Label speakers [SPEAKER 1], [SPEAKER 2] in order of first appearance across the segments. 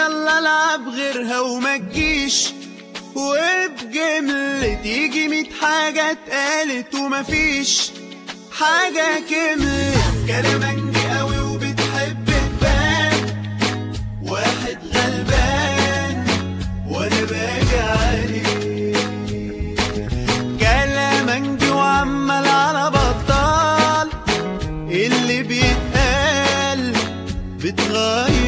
[SPEAKER 1] يلا العب غيرها وما تجيش. وبجملة تيجي ميت حاجة اتقالت ومفيش حاجة كملت. كلامنجي قوي وبتحب تبان. واحد غلبان وأنا باجي عليه. كلامنجي وعمال على بطال. اللي بيتقال بتغير.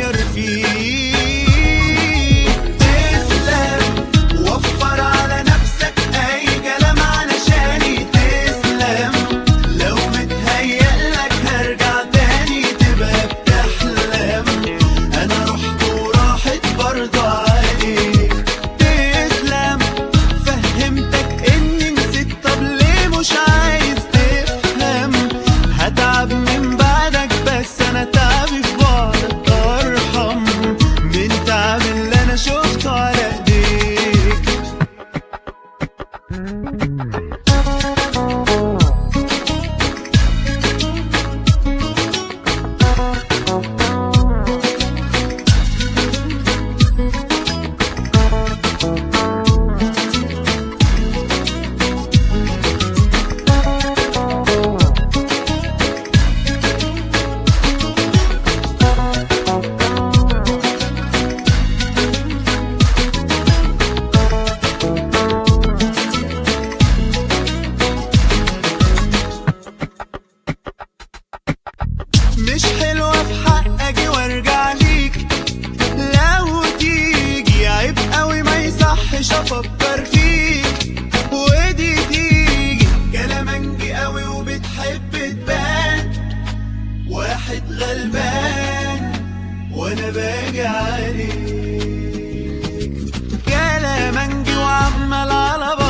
[SPEAKER 1] Mm. مش حلوة في حقك وارجع ليك. لو تيجي عيب قوي ما يصحش أفكر فيك. ودي تيجي كلامنجي قوي وبتحب تبان. واحد غلبان وأنا باجي عليك. كلامنجي وعمال على بقى